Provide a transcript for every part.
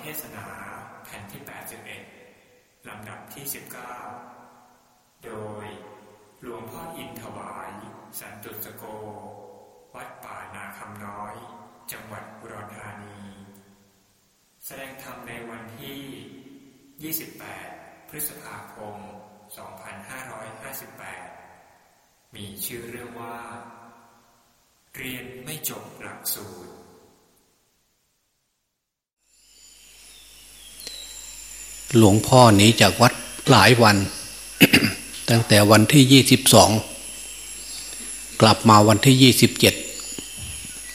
เทศนาแผ่นที่ 81 ลำดับที่ 19 โดยหลวงพ่ออินถวาย สันตุสโก วัดป่านาคำน้อย จังหวัดอุดรธานี แสดงธรรมในวันที่ 28 พฤษภาคม 2558 มีชื่อเรื่องว่า เรียนไม่จบหลักสูตร หลวงพ่อหนีจากวัดหลายวัน ตั้งแต่วันที่ยี่สิบสองกลับมาวันที่ยี่สิบเจ็ด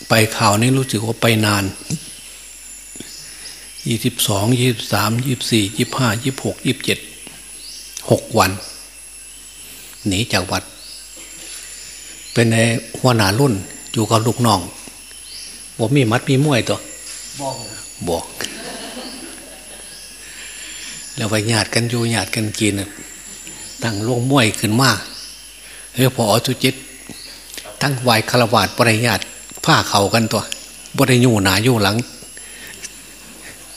ไปข่าวนี้รู้สึกว่าไปนานยี่สิบสองยี่สามยี่สี่ยี่ห้ายี่หกยี่เจ็ดหกวันหนีจากวัด เป็นในหัวหน้ารุ่นอยู่กับลูกน้องบอกมีมัดมีมวยตัวบอกบอก แล้วไปญาติกันอยู่ญาติกันกินตั้งโรงมวยขึ้นมาเฮ้ยพอทุจิต ทั้งวายคารวาดปริญาตผ้าเขากันตัวบริยูหนาอยู่หลัง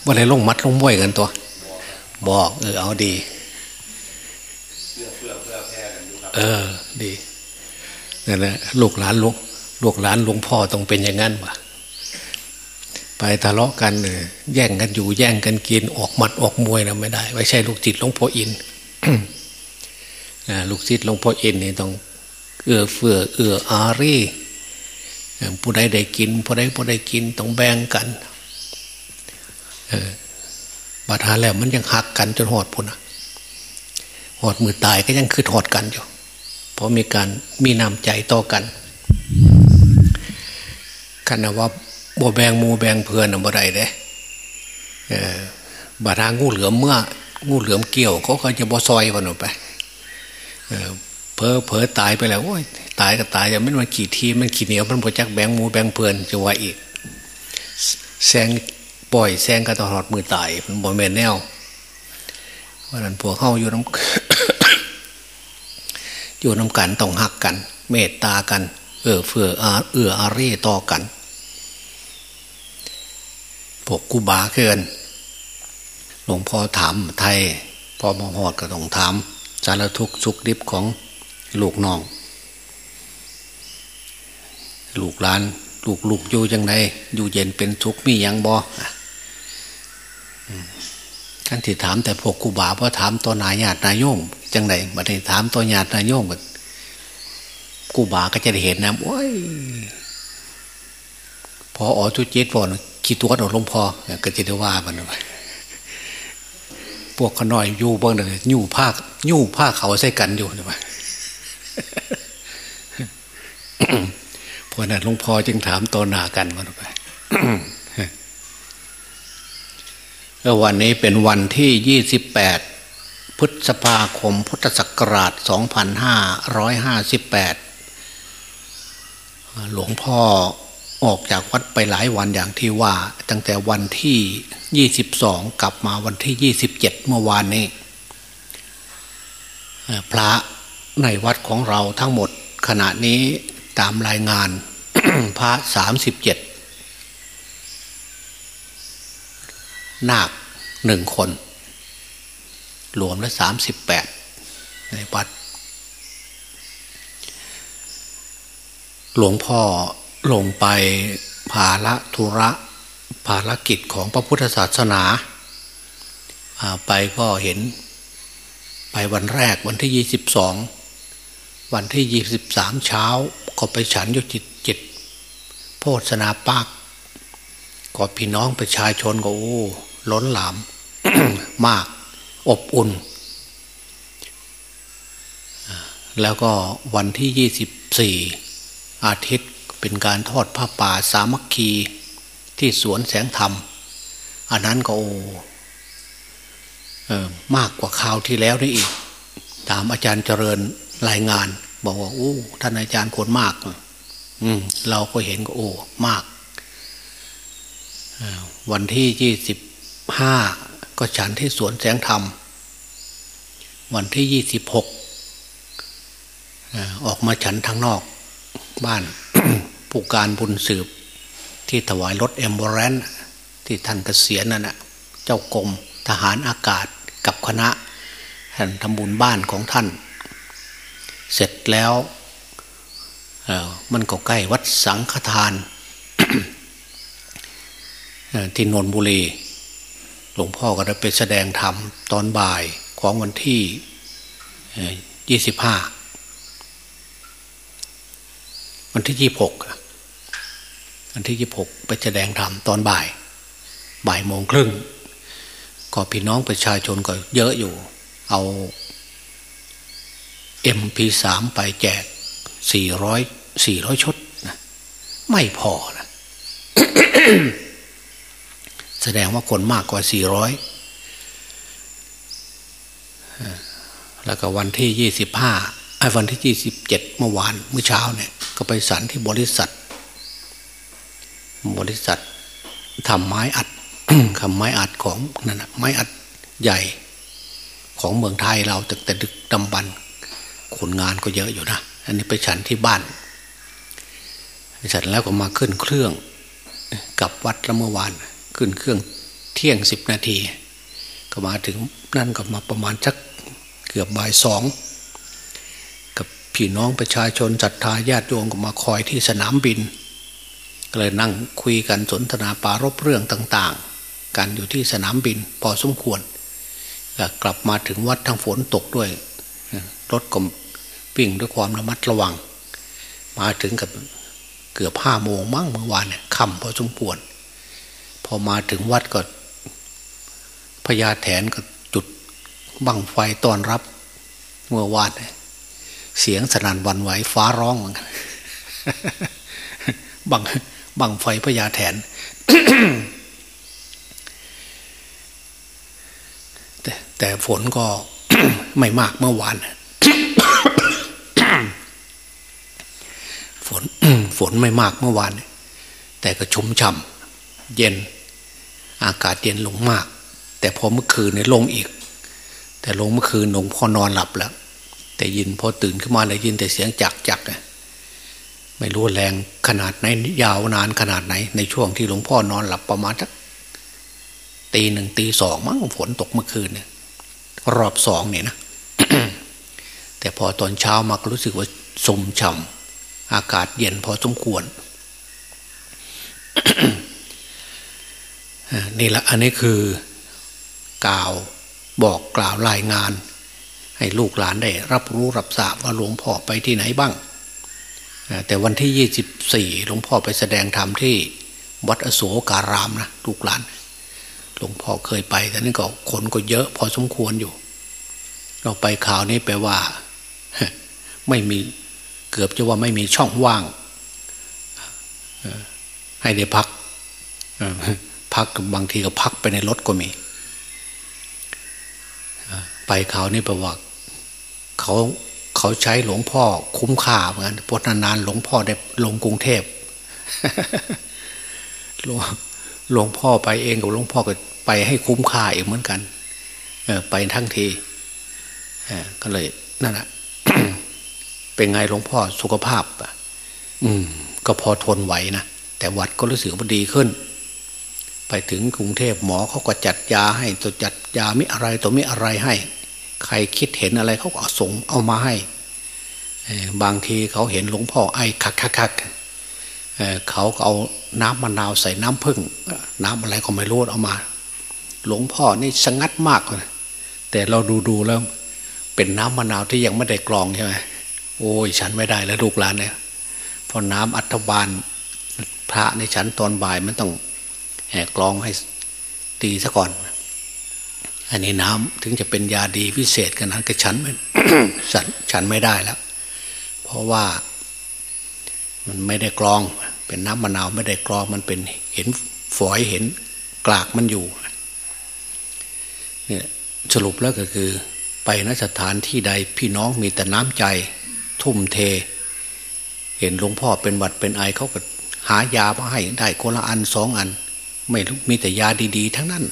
บริลงมัดลงมวยกันตัว บอกเออเอาดีเพื่อเพื่อเพื่อแค่กันอยู่ครับเออดีนั่นแหละลูกหลานลวงลูกหลานหลวงพ่อต้องเป็นอย่างนั้นวะ ทะเลาะกันแย่งกันอยู่แย่งกันกินออกหมัดออกมวยนะไม่ได้ไม่ใช่ลูกจิตหลวงพ่ออินลูกศิษย์หลวงพ่ออินนี่ต้องเอื้อเฟื้อเอื้ออารี่ผู้ใดได้กินผู้ใดผู้ใดกินต้องแบ่งกันบาดหาแล้วมันยังหักกันจนหอดพุ่นหอดมือตายก็ยังคือหอดกันอยู่ เพราะมีการมีน้ำใจต่อกันคันว่า บ่แบงหมูแบงเพื่อนน่ะบ่ได้เด้เออบาดางูเหลือมเมื่อ งูเหลือมเกี่ยวเขาก็จะบ่ซอยวันออกไปเออเพอเพอตายไปแล้วโอ้ยตายก็ตายแต่มันมันขี่ทีมันขี่เหนียวมันบ่จักแบงหมูแบงเพื่อนจะว่าอีกแซงปล่อยแซงกันตอดมือตายมันบ่แม่นแนวว่านั้นพวกเข้าอยู่น้ำอยู่น้ำกันต้องหักกัน เมตตากัน เอื้อเฟื้ออาเอื้ออารีต่อกัน พวกกูบาเกินหลวงพ่อถามไทยพอมาหอดก็ต้องถามสารทุกข์สุขดิบของลูกน้อง ลูกหลาน ลูกลูกอยู่ยังไงอยู่เย็นเป็นทุกข์มียังบ่ท่านที่ถามแต่พวกกูบาเพราะถามตัวนายญาตินายโยมจังไหนบัดนี้ถามตัวญาตินายโยมก็กูบาก็จะได้เห็นนะโอ้ยพออ๋อจุจิตพอน คิดตัวอดลงพ่อก็จะได้ว่ามันไปพวกขน้อยอยู่บ้างเลยยู่ผ้ายู่ผ้าเขาใส่กันอยู่นะไปเพราะนั้นหลวงพ่อจึงถามตัวหนากันมันไปววันนี้เป็นวันที่ 28 พฤษภาคม พุทธศักราช 2558 หลวงพ่อ ออกจากวัดไปหลายวันอย่างที่ว่า ตั้งแต่วันที่ 22 กลับมาวันที่ 27 เมื่อวานนี้ พระในวัดของเราทั้งหมดขณะนี้ตามรายงานพระ 37 นาคหนึ่งคน รวมแล้วสามสิบแปดในวัด หลวงพ่อ ลงไปภาระธุระภารกิจของพระพุทธศาสนา ไปก็เห็นไปวันแรกวันที่ยี่สิบสองวันที่ยี่สิบสามเช้า ก็ไปฉันยุจิตจิตโพธนาปากก็พี่น้องประชาชนก็โอ้ล้นหลามมากอบอุ่น แล้วก็วันที่ยี่สิบสี่อาทิตย์ เป็นการทอดผ้าป่าสามัคคีที่สวนแสงธรรม อันนั้นก็โอ้เออมากกว่าคราวที่แล้วนี่อีก ตามอาจารย์เจริญรายงาน บอกว่าโอ้ท่านอาจารย์คนมาก อืม เราก็เห็นก็โอ้มากวันที่ยี่สิบห้าก็ฉันที่สวนแสงธรรม วันที่ยี่สิบหกออกมาฉันทางนอกบ้าน ผู้การบุญสืบ ที่ถวายรถแอมบูเรนที่ท่านเกษียณนั่นนะเจ้ากรมทหารอากาศกับคณะท่านทำบุญบ้านของท่าน เสร็จแล้วมันก็ใกล้วัดสังฆทาน ที่นนบุรี หลวงพ่อก็ได้ไปแสดงธรรมตอนบ่ายของวันที่ยี่สิบห้าวันที่ยี่หก วันที่ยี่หกไปแสดงธรรมตอนบ่าย บ่ายโมงครึ่งก็พี่น้องประชาชนก็เยอะอยู่ เอาเอ็มพีสามไปแจกสี่ร้อยสี่ร้อยชุดนะไม่พอนะแสดงว่าคนมากกว่าสี่ร้อยแล้วก็วันที่ยี่สิบห้าไอ้วันที่ยี่สิบเจ็ดเมื่อวานเมื่อเช้าเนี่ย ก็ไปสันที่บริษัท บริษัททำไม้อัดทำไม้อัดของนั่นนะไม้อัดใหญ่ของเมืองไทยเราแต่แต่ดึกดำบรรขนงานก็เยอะอยู่นะ อันนี้ไปฉันที่บ้านฉันแล้วก็มาขึ้นเครื่องกับวัดละเมื่อวาน ขึ้นเครื่องเที่ยงสิบนาที ก็มาถึงนั่นก็มาประมาณสักเกือบบ่ายสอง กับพี่น้องประชาชนศรัทธาญาติโยมก็มาคอยที่สนามบิน ก็เลยนั่งคุยกันสนทนาปารบเรื่องต่าง ๆ กันอยู่ที่สนามบินพอสมควรกลับมาถึงวัดทางฝนตกด้วย รถก็วิ่งด้วยความระมัดระวัง มาถึงกับเกือบห้าโมงมั้งเมื่อวานเนี่ยค่ำพอสมควร พอมาถึงวัดก็พญาแถนก็จุดบังไฟต้อนรับเมื่อวานเสียงสนั่นวันไหวฟ้าร้องเหมือนกันบัง บังไฟพญาแถนแต่แต่ฝนก็ไม่มากเมื่อวานฝนฝนไม่มากเมื่อวาน แต่ก็ชุ่มฉ่ำเย็น อากาศเย็นลงมาก แต่พอเมื่อคืนเนี่ยลงอีก แต่ลงเมื่อคืนหลวงพ่อนอนหลับแล้ว แต่ยินพอตื่นขึ้นมาเลยยินแต่เสียงจักจัก ไม่รู้แรงขนาดไหนยาวนานขนาดไหน ในช่วงที่หลวงพ่อนอนหลับประมาณสักตีหนึ่งตีสองมั้งฝนตกเมื่อคืนเนี่ยรอบสองเนี่ยนะแต่พอตอนเช้ามาก็รู้สึกว่าสมฉ่ำอากาศเย็นพอสมควรนี่แหละอันนี้คือกล่าวบอกกล่าวรายงาน ให้ลูกหลานได้ รับรู้รับทราบว่าหลวงพ่อไปที่ไหนบ้าง แต่วันที่ยี่สิบสี่หลวงพ่อไปแสดงธรรมที่วัดอโศการามนะลูกหลาน หลวงพ่อเคยไปแต่นี่ก็คนก็เยอะพอสมควรอยู่ เราไปข่าวนี้แปลว่า ไม่มีเกือบจะว่าไม่มีช่องว่างให้ได้พักพักบางทีก็พักไปในรถก็มีไปเขาวนี่ประวัติเขา เขาใช้หลวงพ่อคุ้มค่าเหมือนกันพนานๆหลวงพ่อได้ลงกรุงเทพหลวงหลวงพ่อไปเองกับหลวงพ่อก็ไปให้คุ้มค่าเองเหมือนกัน เออไปทั้งทีก็เลยนั่นแหะเป็นไงหลวงพ่อสุขภาพอะอืม ก็พอทนไหวนะแต่วัดก็รู้สึกว่าดีขึ้น ไปถึงกรุงเทพหมอเขาก็จัดยาให้ตัวจัดยาไม่อะไรตัวไม่อะไรให้ ใครคิดเห็นอะไรเขาก็ส่งเอามาให้ บางทีเขาเห็นหลวงพ่อไอ้คักคักเขาก็เอาน้ำมะนาวใส่น้ำผึ้งน้ำอะไรก็ไม่รู้เอามา หลวงพ่อนี่สงัดมากเลยแต่เราดูดูแล้ว เป็นน้ำมะนาวที่ยังไม่ได้กรองใช่ไหมโอ้ยฉันไม่ได้แล้วลูกหลานเนี่ยพอน้ำอัฐบาลพระในฉันตอนบ่ายมันต้องแหกกรองให้ตีซะก่อน อันนี้น้ำถึงจะเป็นยาดีพิเศษกันนั้นก็ฉันไม่ฉันฉันไม่ได้แล้ว เพราะว่ามันไม่ได้กรอง เป็นน้ำมะนาวไม่ได้กรองมันเป็นเห็นฝอยเห็นกลากมันอยู่เนี่ยสรุปแล้วก็คือ ไปนสถานที่ใดพี่น้องมีแต่น้ำใจ ทุ่มเท เห็นหลวงพ่อเป็นวัดเป็นไอเขาก็หายามาให้ได้คนละอันสองอัน ไม่มีแต่ยาดี ๆ ทั้งนั้น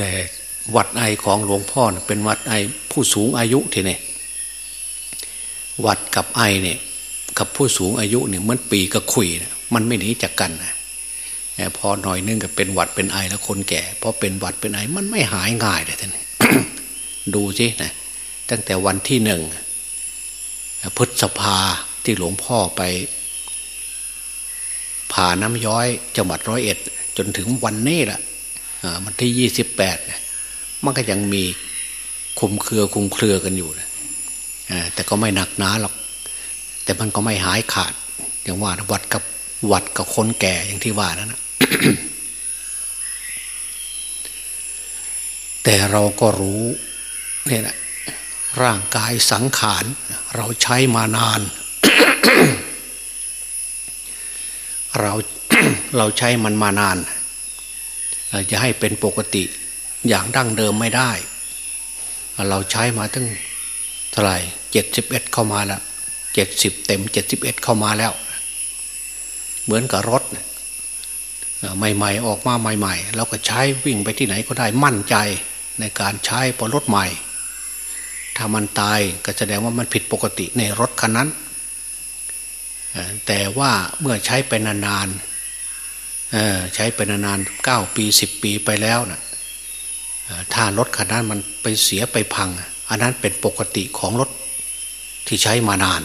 แต่วัดไอของหลวงพ่อเป็นวัดไอผู้สูงอายุทีนี่วัดกับไอเนี่ยกับผู้สูงอายุเนี่ยมันปีกับขุยนะมันไม่หนีจากกันนะพอหน่อยนึงก็เป็นหวัดเป็นไอแล้วคนแก่พอเป็นหวัดเป็นไอมันไม่หายง่ายเลยท่านดูสินะตั้งแต่วันที่หนึ่งพฤษภาที่หลวงพ่อไป ผ่าน้ำย้อยจังหวัดร้อยเอ็ด จนถึงวันนี้แหละ มันที่ยี่สิบแปดมันก็ยังมีคุมเครือคุมเครือกันอยู่นะแต่ก็ไม่หนักหนาหรอก แต่มันก็ไม่หายขาด อย่างว่าวัดกับวัดกับคนแก่อย่างที่ว่านั่นนะแต่เราก็รู้เนี่ยนะร่างกายสังขารเราใช้มานาน เราเราใช้มันมานาน จะให้เป็นปกติอย่างดั้งเดิมไม่ได้ เราใช้มาตั้งเท่าไหร่เจ็ดสิบเอ็ดเข้ามาแล้วเจ็ดสิบเต็มเจ็ดสิบเอ็ดเข้ามาแล้ว เหมือนกับรถใหม่ๆ ออกมาใหม่ๆเราก็ใช้วิ่งไปที่ไหนก็ได้มั่นใจในการใช้พอรถใหม่ ถ้ามันตายก็แสดงว่ามันผิดปกติในรถคันนั้น แต่ว่าเมื่อใช้ไปนานๆ ใช้ไปนานๆเก้าปีสิบปีไปแล้วนะถ้ารถคันนั้นมันไปเสียไปพัง อันนั้นเป็นปกติของรถที่ใช้มานาน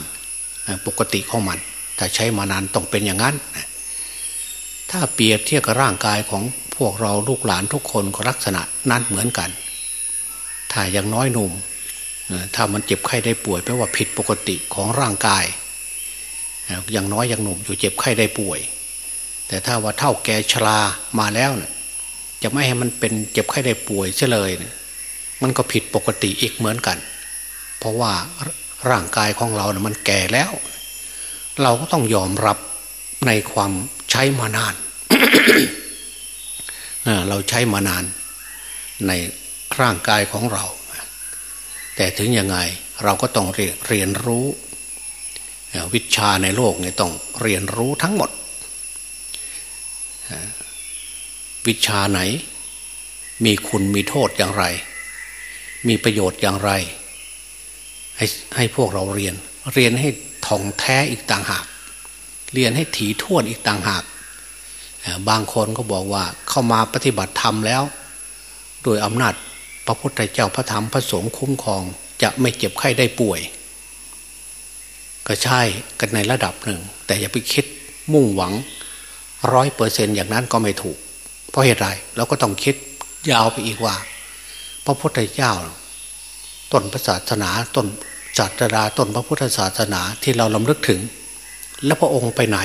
ปกติของมัน ถ้าใช้มานานต้องเป็นอย่างนั้น ถ้าเปรียบเทียบกับร่างกายของพวกเราลูกหลานทุกคนก็ลักษณะนั้นเหมือนกัน ถ้ายังน้อยหนุ่ม ถ้ามันเจ็บไข้ได้ป่วยแปลว่าผิดปกติของร่างกายยังน้อยยังหนุ่มอยู่เจ็บไข้ได้ป่วย แต่ถ้าว่าเท่าแก่ชรามาแล้วเนี่ยจะไม่ให้มันเป็นเจ็บไข้ได้ป่วยเฉลยเนี่ยมันก็ผิดปกติอีกเหมือนกัน เพราะว่าร่างกายของเราเนี่ยมันแก่แล้ว เราก็ต้องยอมรับในความใช้มานาน เราใช้มานานในร่างกายของเรา แต่ถึงยังไงเราก็ต้องเรียนรู้ วิชาในโลกเนี่ยต้องเรียนรู้ทั้งหมด วิชาไหน มีคุณมีโทษอย่างไร มีประโยชน์อย่างไร ให้ให้พวกเราเรียน เรียนให้ท่องแท้อีกต่างหาก เรียนให้ถี่ถ้วนอีกต่างหาก บางคนก็บอกว่าเข้ามาปฏิบัติธรรมแล้ว โดยอำนาจพระพุทธเจ้าพระธรรมพระสงฆ์คุ้มครอง จะไม่เจ็บไข้ได้ป่วย ก็ใช่กันในระดับหนึ่ง แต่อย่าไปคิดมุ่งหวัง ร้อยเปอร์เซนอย่างนั้นก็ไม่ถูก เพราะเหตุไรเราก็ต้องคิดยาวไปอีกว่า พระพุทธเจ้า ต้นพระศาสนาต้นศาสดาต้นพระพุทธศาสนาที่เราลำลึกถึง แล้วพระองค์ไปไหน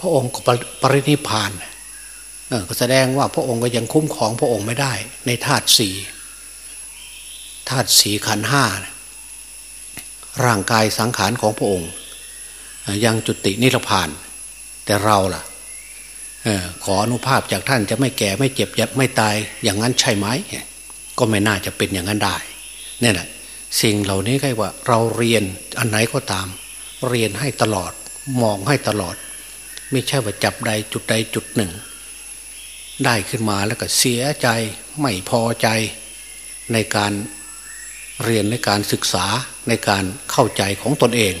พระองค์ก็ปรินิพานก็แสดงว่าพระองค์ก็ยังคุ้มของพระองค์ไม่ได้ ในธาตุสี่ธาตุสี่ขันห้าร่างกายสังขารของพระองค์ ยังจุตินิพพาน แต่เราล่ะขออนุภาพจากท่านจะไม่แก่ไม่เจ็บยไม่ตายอย่างนั้นใช่ไหมก็ไม่น่าจะเป็นอย่างนั้นได้นี่แหละสิ่งเหล่านี้ก็ว่า เราเรียนอันไหนก็ตาม เรียนให้ตลอดมองให้ตลอด ไม่ใช่ว่าจับใดจุดใดจุดหนึ่ง ได้ขึ้นมาแล้วก็เสียใจไม่พอใจในการเรียนในการศึกษาในการเข้าใจของตนเอง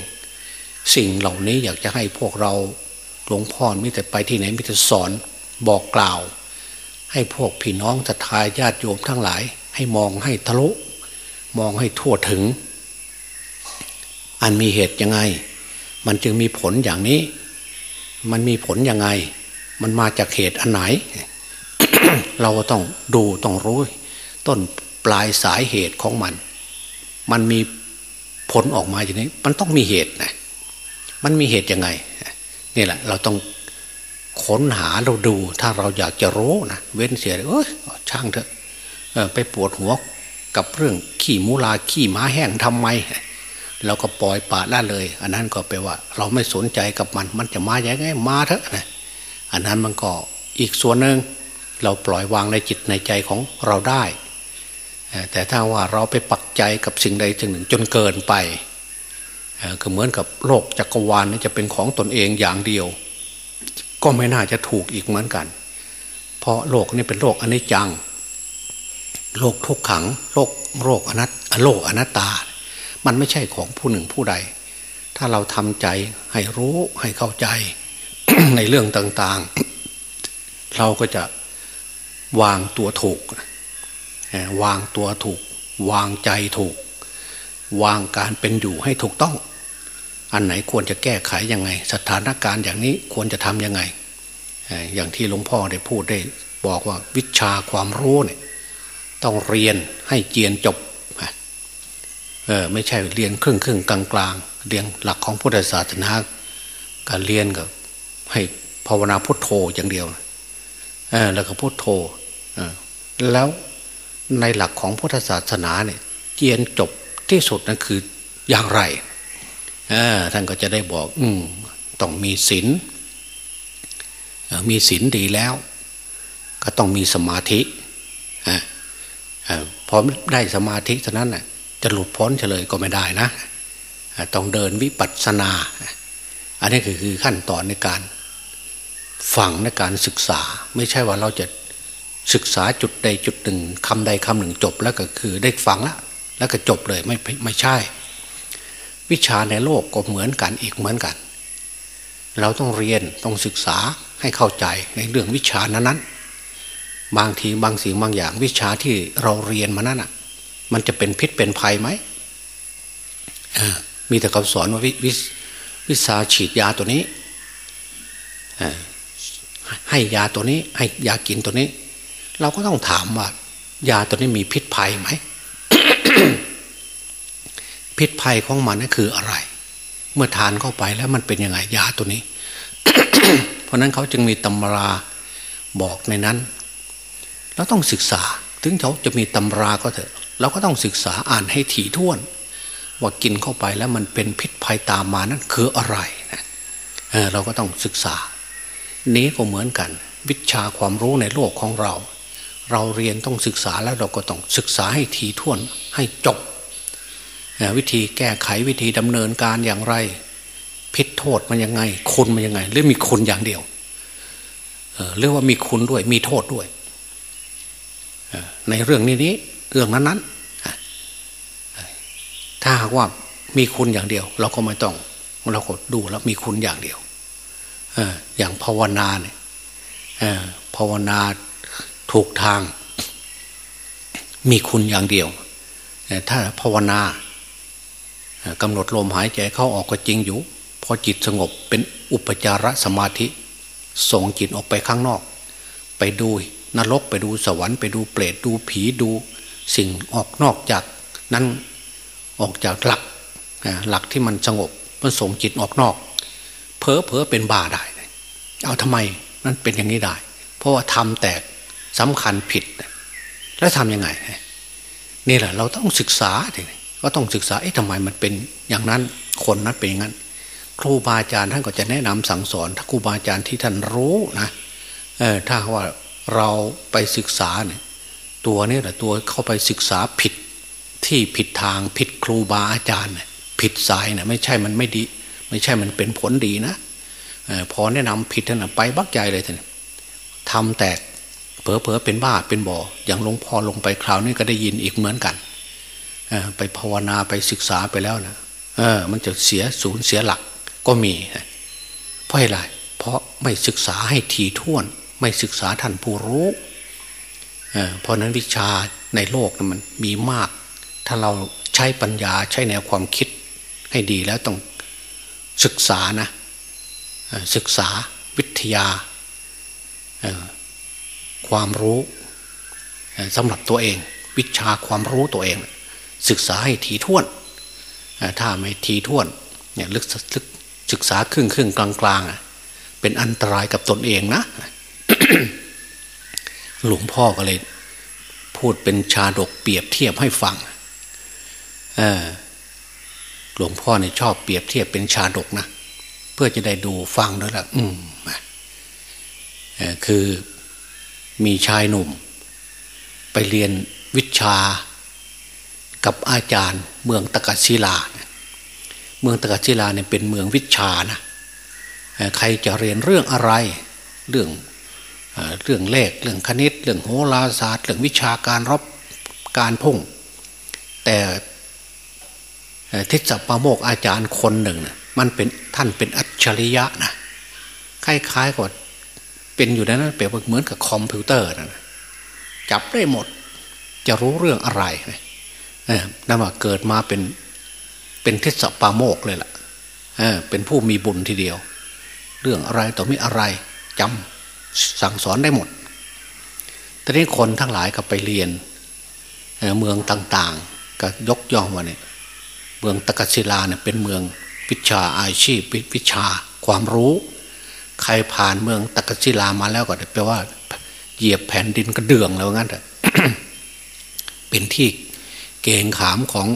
สิ่งเหล่านี้อยากจะให้พวกเรา หลวงพ่อมิแต่ไปที่ไหนมิแต่สอนบอกกล่าว ให้พวกพี่น้องศรัทธาญาติโยมทั้งหลาย ให้มองให้ทะลุมองให้ทั่วถึง อันมีเหตุยังไง มันจึงมีผลอย่างนี้ มันมีผลยังไง มันมาจากเหตุอันไหน เราก็ต้องดูต้องรู้ ต้นปลายสายเหตุของมัน มันมีผลออกมาอย่างนี้ มันต้องมีเหตุนะมันมีเหตุยังไง นี่แหละ เราต้องค้นหาเราดู ถ้าเราอยากจะรู้นะเว้นเสียเอ้ยช่างเถอะไปปวดหัวกับเรื่องขี้มูลาขี้ม้าแห้งทำไม เราก็ปล่อยปละละเลย อันนั้นก็แปลว่า เราไม่สนใจกับมัน มันจะมาอย่างไงมาเถอะนะอันนั้นมันก็อีกส่วนหนึ่งเราปล่อยวางในจิตในใจของเราได้ แต่ถ้าว่าเราไปปักใจกับสิ่งใดสิ่งหนึ่งจนเกินไป ก็เหมือนกับโลกจักรวาลนี่จะเป็นของตนเองอย่างเดียว ก็ไม่น่าจะถูกอีกเหมือนกัน เพราะโลกนี่เป็นโลกอนิจจัง โลกทุกขัง โลกโลกอนัตโลกอนัตตา มันไม่ใช่ของผู้หนึ่งผู้ใด ถ้าเราทำใจให้รู้ให้เข้าใจในเรื่องต่างๆ เราก็จะวางตัวถูก วางตัวถูก วางใจถูก วางการเป็นอยู่ให้ถูกต้อง อันไหนควรจะแก้ไขยังไง สถานการณ์อย่างนี้ควรจะทำยังไง อย่างที่หลวงพ่อได้พูดได้บอกว่าวิชาความรู้เนี่ยต้องเรียนให้เจียนจบเออไม่ใช่เรียนครึ่งครึ่งกลางกลางเรียนหลักของพุทธศาสนาการเรียนกับให้ภาวนาพุทโธอย่างเดียวเออแล้วก็พุทโธเออแล้วในหลักของพุทธศาสนาเนี่ยเจียนจบที่สุดนั่นคืออย่างไร ท่านก็จะได้บอก อืต้องมีศีลมีศีลดีแล้ว ก็ต้องมีสมาธิพอได้สมาธิเท่านั้นจะหลุดพ้นเฉลยก็ไม่ได้นะต้องเดินวิปัสสนา อันนี้คือคือขั้นตอนในการฟังในการศึกษา ไม่ใช่ว่าเราจะศึกษาจุดใดจุดหนึ่งคำใดคำหนึ่งจบแล้วก็คือได้ฟังแล้วแล้วก็จบเลยไม่ไม่ใช่ วิชาในโลกก็เหมือนกันอีกเหมือนกัน เราต้องเรียนต้องศึกษาให้เข้าใจในเรื่องวิชานั้นๆ บางทีบางสิ่งบางอย่างวิชาที่เราเรียนมานั้นอะ มันจะเป็นพิษเป็นภัยไหมมีแต่คำสอนว่าวววิชาฉีดยาตัวนี้ให้ยาตัวนี้ ให้ยากินตัวนี้ เราก็ต้องถามว่ายาตัวนี้มีพิษภัยไหม พิษภัยของมันนั่นคืออะไร เมื่อทานเข้าไปแล้วมันเป็นยังไงยาตัวนี้ เพราะนั้นเขาจึงมีตำราบอกในนั้นเราต้องศึกษา ถึงเขาจะมีตำราก็เถอะ เราก็ต้องศึกษาอ่านให้ถี่ถ้วน ว่ากินเข้าไปแล้วมันเป็นพิษภัยตามมานั้นคืออะไรนะเเราก็ต้องศึกษา นี้ก็เหมือนกัน วิชาความรู้ในโลกของเรา เราเรียนต้องศึกษาแล้วเราก็ต้องศึกษาให้ถี่ถ้วนให้จบ วิธีแก้ไขวิธีดำเนินการอย่างไร พิษโทษมันยังไง คุณมันยังไง หรือมีคุณอย่างเดียวเรื่อว่ามีคุณด้วยมีโทษด้วยในเรื่องนี้นี้เรื่องนั้นๆถ้าหากว่ามีคุณอย่างเดียว เราก็ไม่ต้องเราก็ดูแล้วมีคุณอย่างเดียวอย่างภาวนาเนี่ยภาวนาถูกทาง มีคุณอย่างเดียว ถ้าภาวนา กำหนดลมหายใจเข้าออกก็จริงอยู่พอจิตสงบเป็นอุปจารสมาธิ ส่งจิตออกไปข้างนอก ไปดูนรกไปดูสวรรค์ไปดูเปรตดูผีดู สิ่งออกนอกจากนั้นออกจากหลักหลักที่มันสงบมันส่งจิตออกนอกเพอเพอเป็นบาได้ เอาทำไมนั่นเป็นอย่างนี้ได้ เพราะว่าทำแตกสำคัญผิด แล้วทำยังไง นี่แหละเราต้องศึกษา ก็ต้องศึกษาเอ๊ะทำไมมันเป็นอย่างนั้นคนนั้นเป็นอย่างนั้น ครูบาอาจารย์ท่านก็จะแนะนำสั่งสอน ถ้าครูบาอาจารย์ที่ท่านรู้นะเออถ้าว่าเราไปศึกษาเนี่ยตัวนี้แหละตัวเข้าไปศึกษาผิดที่ผิดทางผิดครูบาอาจารย์ผิดสายนะไม่ใช่มันไม่ดี ไม่ใช่มันเป็นผลดีนะพอแนะนำผิดท่านไปบักใจเลยท่านทำแตกเผลอเผอเป็นบ้าเป็นบ่ออย่างหลวงพ่อลงไปคราวนี้ก็ได้ยินอีกเหมือนกัน ไปภาวนาไปศึกษาไปแล้วนะเออ มันจะเสียศูนย์เสียหลักก็มี เพราะอะไร เพราะไม่ศึกษาให้ทีท่วน ไม่ศึกษาท่านผู้รู้เพราะนั้นวิชาในโลกมันมีมาก ถ้าเราใช้ปัญญาใช้แนวความคิดให้ดีแล้วต้องศึกษานะศึกษาวิทยาความรู้สำหรับตัวเอง วิชาความรู้ตัวเอง ศึกษาให้ทีท่วน ถ้าไม่ทีท่วนเนี่ยลึกศึกษาครึ่งครึ่งกลางกลางเป็นอันตรายกับตนเองนะ หลวงพ่อก็เลยพูดเป็นชาดกเปรียบเทียบให้ฟังหลวงพ่อเนี่ยชอบเปรียบเทียบเป็นชาดกนะเพื่อจะได้ดูฟังด้วยละอืมคือมีชายหนุ่ม ไปเรียนวิชา กับอาจารย์ เมืองตะกัศิลา เมืองตะกัศิลาเนี่ยเป็นเมืองวิชานะใครจะเรียนเรื่องอะไร เรื่องเรื่องเลขเรื่องคณิต เรื่องโหราศาสตร์ เรื่องวิชาการรบการพุ่ง แต่ทิศปาโมกอาจารย์คนหนึ่งนะมันเป็นท่านเป็นอัจฉริยะนะคล้ายๆกับเป็นอยู่ในนั้นเปรียบเหมือนกับคอมพิวเตอร์นะจับได้หมดจะรู้เรื่องอะไรนั่ นว่าเกิดมาเป็นเป็นเทศปาโมกเลยล่ะเเป็นผู้มีบุญทีเดียว เรื่องอะไรต่อมีอะไรจำสั่งสอนได้หมดตอนนี้คนทั้งหลายก็ไปเรียนเมืองต่างๆ ก็ยกย่องว่าเนี่ยเมืองตะกัศิลาเนี่ยเป็นเมืองวิชาอาชีพวิชาความรู้ ใครผ่านเมืองตะกัศิลามาแล้วก็แปลว่า เหยียบแผ่นดินกระเดื่องแล้วงั้นเถอะเป็นที่ เกงขามของ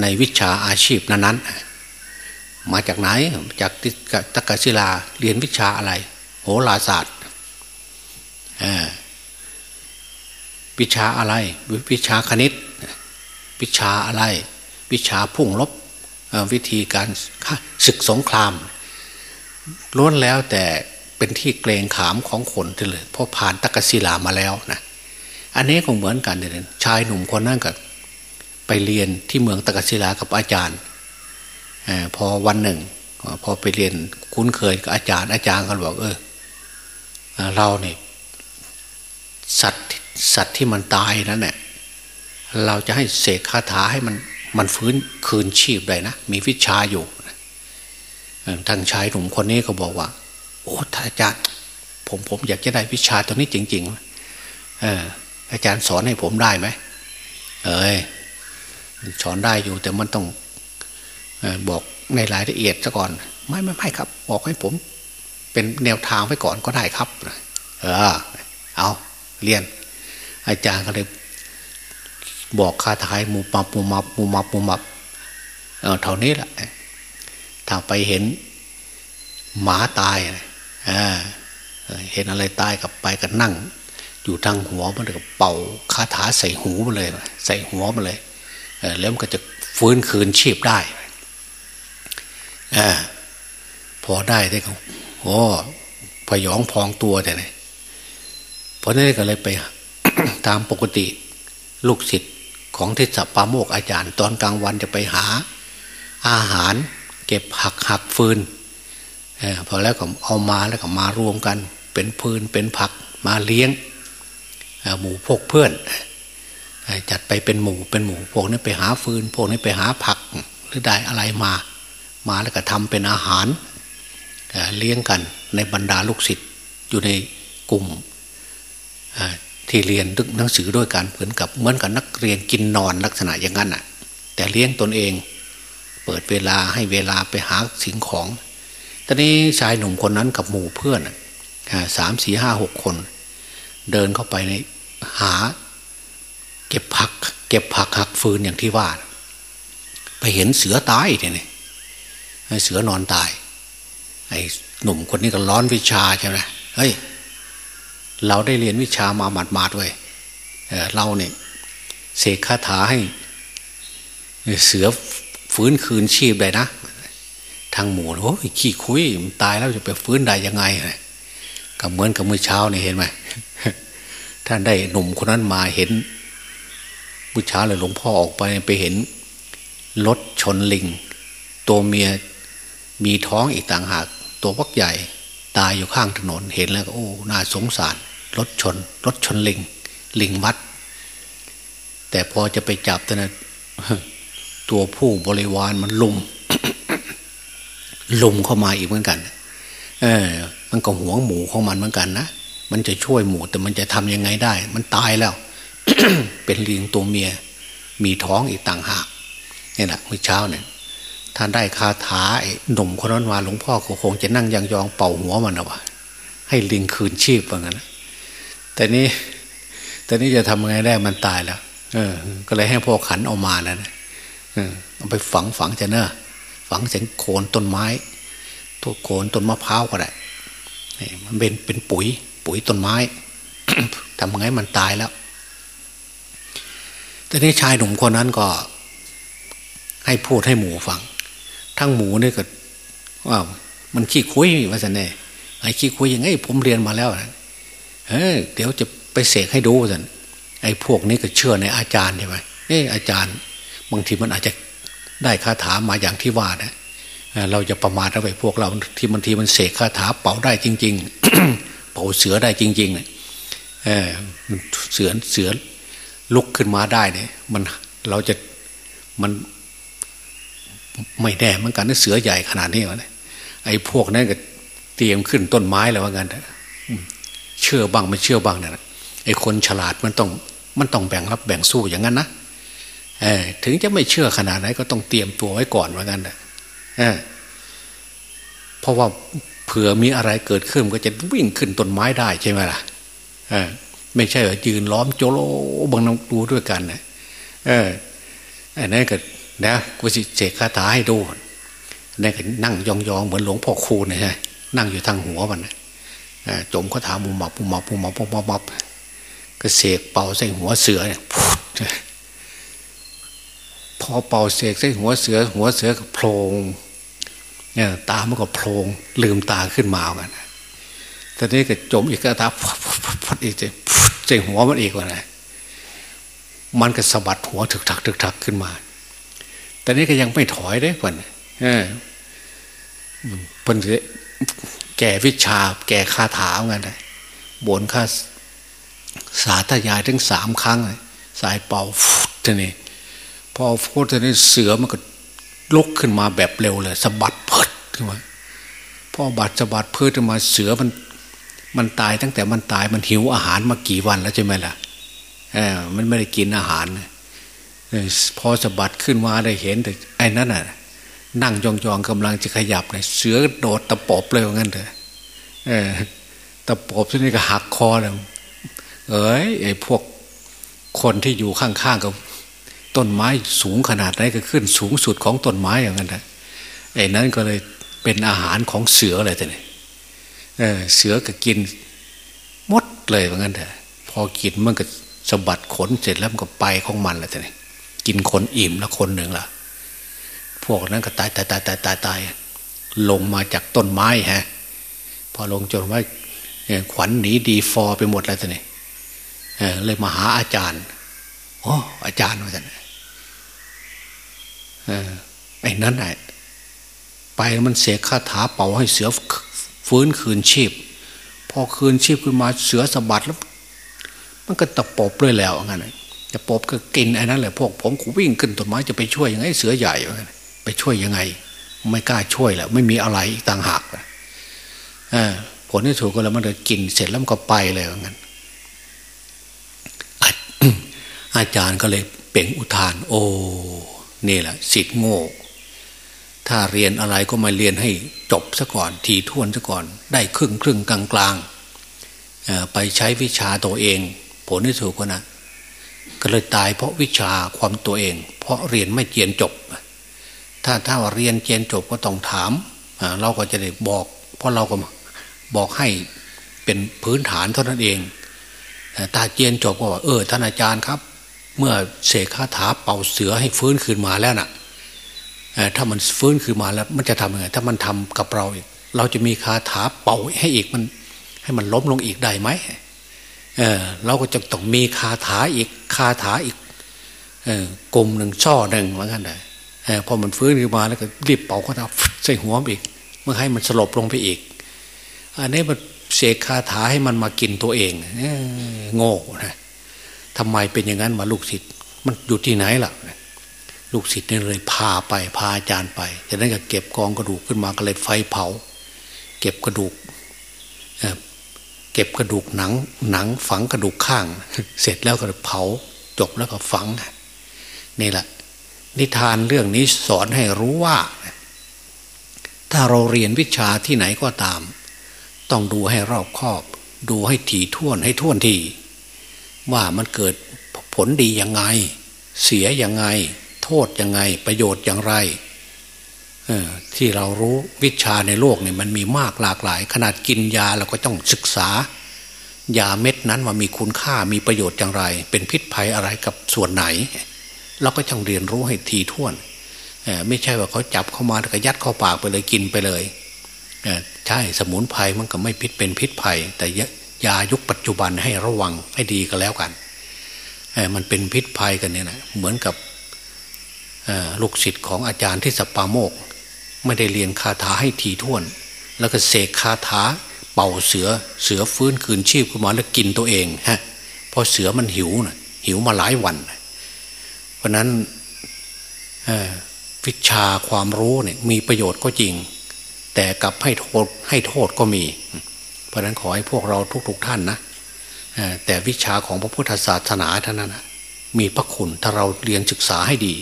ในวิชาอาชีพนั้นๆ มาจากไหนจากตะกัศิลาเรียนวิชาอะไร โหราศาสตร์วิชาอะไร วิชาคณิต วิชาอะไร วิชาพุ่งลบวิธีการศึกสงครามล้วนแล้วแต่เป็นที่เกรงขามของคนเลยเพราะผ่านตะกศิลามาแล้วนะ อันนี้ก็เหมือนกันเลยชายหนุ่มคนนั้นกับไปเรียนที่เมืองตะกศิลากับอาจารย์พอวันหนึ่ง พอไปเรียนคุ้นเคยกับอาจารย์ อาจารย์ก็บอกเออเราเนี่ยสัตว์สัตว์ที่มันตายนั่นแหละเราจะให้เสกคาถาให้มันมันฟื้นคืนชีพได้นะ มีวิชาอยู่ทางชายหนุ่มคนนี้ก็บอกว่า โอ้ท่านอาจารย์ ผมผมอยากจะได้วิชาตัวนี้จริง ๆ เออ อาจารย์สอนให้ผมได้ไหมเอ้ยสอนได้อยู่แต่มันต้องบอกในรายละเอียดซะก่อน ไม่ไม่ไม่ครับ บอกให้ผม เป็นแนวทางไว้ก่อนก็ได้ครับ เออ เอาเรียน อาจารย์ก็เลยบอกคาถายมูมับมูมับมูมับมูมับเออเท่านี้แหละถ้าไปเห็นหมาตายเออเห็นอะไรตายกับไปกันนั่ง อยู่ทางหัวมันก็เป่าคาถาใส่หูมาเลย ใส่หัวมาเลยเแล้วมันก็จะฟื้นคืนชีพได้อพอได้ได้ก็โอ้พยองพองตัวแต่เนี่ยเพราะนั้ก็เลยไปตามปกติลูกศิษย์ของทิศปาโมกอาจารย์ ตอนกลางวันจะไปหาอาหาร เก็บหักหักฟืนอพอแล้วก็เอามาแล้วก็มารวมกัน เป็นพืนเป็นผักมาเลี้ยง หมู่พวกเพื่อนจัดไปเป็นหมู่เป็นหมู่พวกนี้ไปหาฟืนพวกนี้ไปหาผักหรือได้อะไรมา มาแล้วก็ทำเป็นอาหารเลี้ยงกันในบรรดาลูกศิษย์อยู่ในกลุ่มที่เรียนหนังสือด้วยกันเหมือนกับเหมือนกับนักเรียนกินนอนลักษณะอย่างนั้นอะ แต่เลี้ยงตนเอง เปิดเวลาให้เวลาไปหาสิ่งของตอนนี้ชายหนุ่มคนนั้นกับหมู่เพื่อนสามสี่ห้าหกคน เดินเข้าไปในหา เก็บผัก เก็บผักหักฟืนอย่างที่ว่า ไปเห็นเสือตายเนี่ยเสือนอนตาย ไอ้หนุ่มคนนี้ก็ร้อนวิชาใช่ไหมเฮ้ยเราได้เรียนวิชามาหมาดมาด้วยเเราเนี่ยเสกคาถาให้ เสือฟื้นคืนชีพได้นะ ทางหมูโอ้ยขี้คุยตายแล้วจะไปฟื้นได้ยังไง ก็เหมือนกับเมื่อเช้านี่เห็นไหมท่านได้หนุ่มคนนั้นมาเห็นบุเช้าเลยหลวงพ่อออกไปไปเห็นรถชนลิง ตัวเมียมีท้องอีกต่างหาก ตัววักใหญ่ ตายอยู่ข้างถนนเห็นแล้วก็โอ้น่าสงสารรถชนรถชนลิง ลิงมัด แต่พอจะไปจับแต่นะตัวผู้บริวารมันลุมลุมเข้ามาอีกเหมือนกัน เออ มันก็หวงหมูของมันเหมือนกันนะมันจะช่วยหมูแต่มันจะทำยังไงได้ มันตายแล้ว เป็นลิงตัวเมีย มีท้องอีกต่างหากนี่แหละเมื่อเช้าเนี่ยท่านได้คาถาไอ้หนุ่มคนนั้นมาหลวงพ่อคงจะนั่งยังยองเป่าหัวมันนะวะให้ลิงคืนชีพว่างั้นแต่นี้แต่นี้จะทำไงได้มันตายแล้ว เออ ก็เลยให้พ่อขันเอามานะเออเอาไปฝังฝังจะเนอะฝังเสียงโคนต้นไม้ตัวโคนต้นมะพร้าวก็ได้ มันเป็นเป็นปุ๋ย ปุ๋ยต้นไม้ทำไงมันตายแล้วแต่นี้ชายหนุ่มคนนั้นก็ ให้พูดให้หมูฟัง ทั้งหมูนี่ก็ว่ามันขี้คุยว่าสันเน่ไอ้ขี้คุยยังไงผมเรียนมาแล้วนะเออเดี๋ยวจะไปเสกให้ดูสันไอ้พวกนี้ก็เชื่อในอาจารย์ใช่ไหมเอออาจารย์ บางทีมันอาจจะได้คาถามาอย่างที่ว่านะ เราจะประมาทเอาไปพวกเราที่บางทีมันเสกคาถาเป่าได้จริง ๆ เป่าเสือได้จริงๆเนี่ยเสือเสือลุกขึ้นมาได้เนี่ยมันเราจะมันไม่แน่เหมือนกันนะเสือใหญ่ขนาดนี้วะเนี่ยไอ้พวกนั้นก็เตรียมขึ้นต้นไม้แล้วว่างั้นเชื่อบ้างไม่เชื่อบ้างเนี่ยไอ้คนฉลาดมันต้องมันต้องแบ่งรับแบ่งสู้อย่างนั้นนะถึงจะไม่เชื่อขนาดไหนก็ต้องเตรียมตัวไว้ก่อนว่างั้นนะ เพราะว่าเผื่อมีอะไรเกิดขึ้นก็จะวิ่งขึ้นต้นไม้ได้ใช่ไหมล่ะไม่ใช่ว่ายืนล้อมโจโลบังน้ำดูด้วยกันนะเอออันนั้นก็นะกูสิเจกคาถาให้ดูนั่นก็นั่งยองๆเหมือนหลวงพ่อคูนะฮะนั่งอยู่ทางหัวมันนะจมเขาถามมุมมับมุมมับมุมมับมุมมับก็เสกเป่าใส่หัวเสือเนี่ย พอเป่าเสกใส่หัวเสือ หัวเสือก็โพลงเนี่ยตามันก็โพลงลืมตาขึ้นมากันตอนนี้ก็จมอีกก็ตาพัดอีกใส่หัวมันอีกว่านะมันก็สะบัดหัวถึกทักถึกทักขึ้นมา แต่นี้ก็ยังไม่ถอยได้เพิ่นเออพนแก่วิชา แก่คาถาเหมือนกันบนคาสาธยายถึงสามครั้งสายเป่าทีนี้ พอฟุดทีนี้เสือมันก็ลุกขึ้นมาแบบเร็วเลยสะบัดเพิดขึ้นมาพอบัดสะบัดเพิดขึ้นมาเสือมันมันตายตั้งแต่มันตายมันหิวอาหารมากี่วันแล้วใช่ไหมล่ะเออมันไม่ได้กินอาหารพอสะบัดขึ้นมาได้เห็นแต่ไอ้นั่นน่ะนั่งยองๆกำลังจะขยับเลยเสือโดดตะปบเลยว่างั้นเถอะเออตะปบที่นี่ก็หักคอเลยเอ้ยไอ้พวกคนที่อยู่ข้างๆกับ ต้นไม้สูงขนาดไหนก็ขึ้นสูงสุดของต้นไม้อย่างนั้นนะไอ้นั้นก็เลยเป็นอาหารของเสือเลยแต่เนี่ยเเสือก็กินมดเลยว่างั้นเถอะพอกินมันก็สะบัดขนเสร็จแล้วมันก็ไปของมันเลยแต่เนี่ยกินคนอิ่มแล้วคนหนึ่งล่ะพวกนั้นก็ตายตายตายตายตายตายลงมาจากต้นไม้ฮะ พอลงจนว่าขวัญหนีดีฟอไปหมดแล้วท่านนี่เลยมาหาอาจารย์ โอ้อาจารย์ว่าท่านไอ้นั้นไอ้ไปมันเสกคาถาเป่าให้เสือฟื้นคืนชีพ พอคืนชีพขึ้นมาเสือสะบัดแล้ว มันก็ตะปบเลยแล้วงั้นจะปบก็กินไอ้นั้นแหละพวกผมกูวิ่งขึ้นต้นไม้จะไปช่วยยังไงเสือใหญ่ไปช่วยยังไง ไม่กล้าช่วยแหละไม่มีอะไรต่างหากผลที่ถูกก็แล้วมันจะกินเสร็จแล้วมันก็ไปเลยงั้น อาจารย์ก็เลยเป่งอุทาน โอ้นี่แหละสิทธิ์โง่ ถ้าเรียนอะไรก็มาเรียนให้จบซะก่อน ทีท่วนซะก่อน ได้ครึ่งครึ่งกลางกลางไปใช้วิชาตัวเอง ผลที่ถูกก็นะก็เลยตายเพราะวิชาความตัวเอง เพราะเรียนไม่เจียนจบ ถ้าถ้าว่าเรียนเจียนจบก็ต้องถาม เราก็จะได้บอก เพราะเราก็บอกให้เป็นพื้นฐานเท่านั้นเองตาเจียนจบก็ว่าเออท่านอาจารย์ครับ เมื่อเสกคาถาเป่าเสือให้ฟื้นคืนมาแล้วนะ่ะถ้ามันฟื้นคืนมาแล้ว มันจะทำยังไงถ้ามันทำกับเราอีกเราจะมีคาถาเป่าให้อีกมัน ให้มันล้มลงอีกได้ไหมเออเราก็จะต้องมีคาถาอีกคาถาอีกเออกลมหนึ่งช่อหนึ่งว่างั้นเลยพอมันฟื้นขึ้นมาแล้วก็รีบเป่าก็ทำใส่หัวอีกเมื่อให้มันสลบลงไปอีก อันนี้มันเสกคาถาให้มันมากินตัวเองโง่นะ ทำไมเป็นอย่างนั้นมาลูกศิษย์มันอยู่ที่ไหนล่ะ ลูกศิษย์นี่เลยพาไปพาอาจารย์ไปจากนั้นก็เก็บกองกระดูกขึ้นมาก็เลยไฟเผา เก็บกระดูกเก็บกระดูกหนังหนังฝังกระดูกข้าง เสร็จแล้วก็เผาจบแล้วก็ฝังนี่แหละ นิทานเรื่องนี้สอนให้รู้ว่า ถ้าเราเรียนวิชาที่ไหนก็ตาม ต้องดูให้รอบคอบ ดูให้ถี่ถ้วนให้ท่วนที ว่ามันเกิดผลดียังไง เสียยังไง โทษยังไง ประโยชน์อย่างไรที่เรารู้วิชาในโลกเนี่ยมันมีมากหลากหลาย ขนาดกินยาเราก็ต้องศึกษา ยาเม็ดนั้นว่ามีคุณค่ามีประโยชน์อย่างไร เป็นพิษภัยอะไรกับส่วนไหน เราก็ต้องเรียนรู้ให้ทีท่วนไม่ใช่ว่าเขาจับเข้ามาแล้วก็ยัดเข้าปากไปเลยกินไปเลยใช่สมุนไพรมันก็ไม่พิษเป็นพิษภัย แต่ ยายุคปัจจุบันให้ระวังให้ดีก็แล้วกันมันเป็นพิษภัยกันเนี่ยนะเหมือนกับลูกศิษย์ของอาจารย์ที่สปาโมก ไม่ได้เรียนคาถาให้ทีท่วน แล้วก็เสกคาถาเป่าเสือเสือฟื้นคืนชีพขึ้นมาแล้วกินตัวเองฮะเพราะเสือมันหิวนะหิวมาหลายวัน เพราะนั้นวิชาความรู้เนี่ยมีประโยชน์ก็จริง แต่กลับให้โทษให้โทษก็มี เพราะนั้นขอให้พวกเราทุกๆทท่านนะแต่วิชาของพระพุทธศาสนาเท่านั้นมีพระคุณถ้าเราเรียนศึกษาให้ดี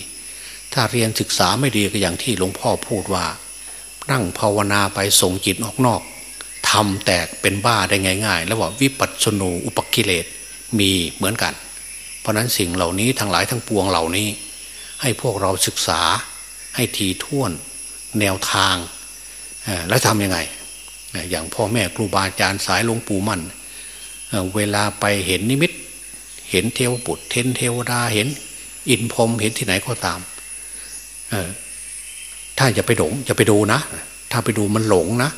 ถ้าเรียนศึกษาไม่ดีก็อย่างที่หลวงพ่อพูดว่า นั่งภาวนาไปส่งจิตออกนอกทำแตกเป็นบ้าได้ง่ายๆ แล้วว่าวิปัสสนูอุปกิเลสมีเหมือนกัน เพราะนั้นสิ่งเหล่านี้ทั้งหลายทั้งปวงเหล่านี้ ให้พวกเราศึกษาให้ทีท่วน แนวทางแล้วทำยังไง อย่างพ่อแม่ครูบาอาจารย์สายหลวงปู่มั่น เวลาไปเห็นนิมิต เห็นเทวบุตรเห็นเทวดาเห็น อินพรมเห็นที่ไหนก็ตามถ้าจะไปหลงจะไปดูนะ ถ้าไปดูมันหลงนะ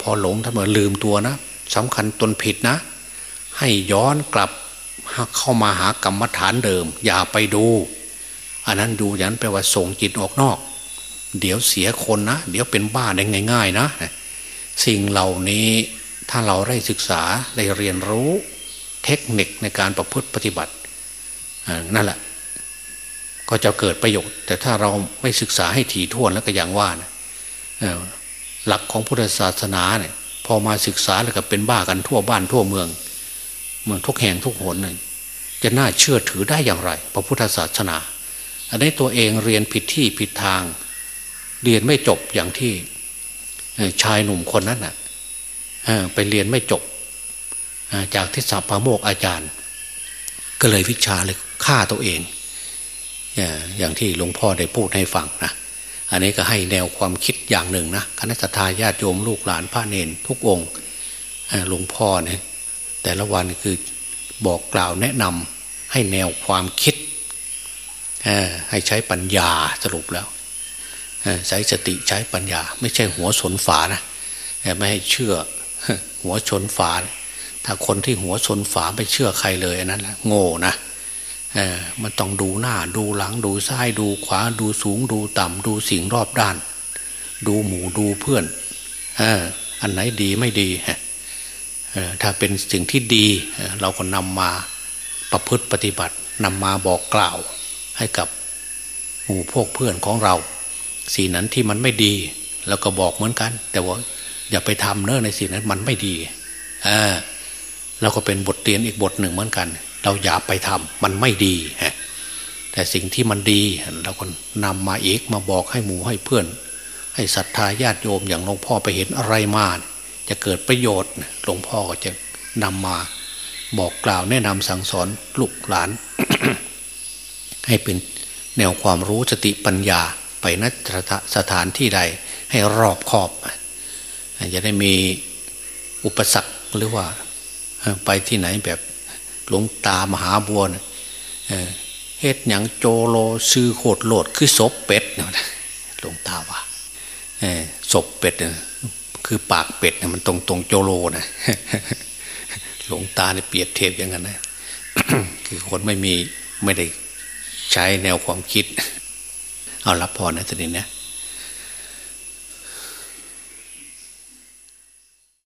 พอหลงถ้าเมื่อลืมตัวนะสำคัญตนผิดนะ ให้ย้อนกลับเข้ามาหากรรมฐานเดิม อย่าไปดู อันนั้นดูยันแปลว่าส่งจิตออกนอก เดี๋ยวเสียคนนะ เดี๋ยวเป็นบ้าได้ง่าย ๆ นะ สิ่งเหล่านี้ถ้าเราได้ศึกษาได้เรียนรู้เทคนิคในการประพฤติปฏิบัตินั่นแหละ ก็จะเกิดประโยชน์ แต่ถ้าเราไม่ศึกษาให้ถี่ถ้วนแล้วก็อย่างว่านะหลักของพุทธศาสนาเนี่ยพอมาศึกษาแล้วก็เป็นบ้ากันทั่วบ้านทั่วเมือง เมืองทุกแห่งทุกหนเลยจะน่าเชื่อถือได้อย่างไร พระพุทธศาสนา อันนี้ตัวเองเรียนผิดที่ผิดทาง เรียนไม่จบอย่างที่ ชายหนุ่มคนนั้นน่ะไปเรียนไม่จบ จากทิศพระโมกอาจารย์ ก็เลยวิชาเลยฆ่าตัวเอง อย่างที่หลวงพ่อได้พูดให้ฟังนะอันนี้ก็ให้แนวความคิดอย่างหนึ่งนะคณะทาญาติโยมลูกหลานพระเนนทุกองค์หลวงพ่อเนี่ยแต่ละวันคือบอกกล่าวแนะนำให้แนวความคิดให้ใช้ปัญญาสรุปแล้ว ใช้สติใช้ปัญญา ไม่ใช่หัวสนฝานะไม่ให้เชื่อหัวชนฝา ถ้าคนที่หัวชนฝาไม่เชื่อใครเลยอันนั้นแหละโง่นะมันต้องดูหน้าดูหลังดูซ้ายดูขวาดูสูงดูต่ำดูสิ่งรอบด้าน ดูหมู่ดูเพื่อนออันไหนดีไม่ดีถ้าเป็นสิ่งที่ดีเราก็นำมาประพฤติปฏิบัตินำมาบอกกล่าวให้กับหมู่พวกเพื่อนของเรา สิ่งนั้นที่มันไม่ดีเราก็บอกเหมือนกัน แต่ว่าอย่าไปทำเนอะในสิ่งนั้นมันไม่ดีอ่าเราก็เป็นบทเรียนอีกบทหนึ่งเหมือนกัน เราอย่าไปทำมันไม่ดีฮะแต่สิ่งที่มันดีเราก็นำมาเอกมาบอกให้หมู่ให้เพื่อน ให้ศรัทธาญาติโยมอย่างหลวงพ่อไปเห็นอะไรมา จะเกิดประโยชน์หลวงพ่อก็จะนำมาบอกกล่าวแนะนำสั่งสอนลูกหลาน ให้เป็นแนวความรู้สติปัญญา ไปนสถานที่ใดให้รอบขอบจะได้มีอุปสรรคหรือว่าไปที่ไหนแบบหลวงตามหาบัวเฮ็ดหยังโจโลซื้อโคดโหลดคือศพเป็ดนะหลวงตาว่าศพเป็ดคือปากเป็ดมันตรงตรงโจโลนะหลวงตาเนี่ยเปรียบเทียบอย่างนั้นนะคือคนไม่มีไม่ได้ใช้แนวความคิด เอารับพรนะทีนี้นะ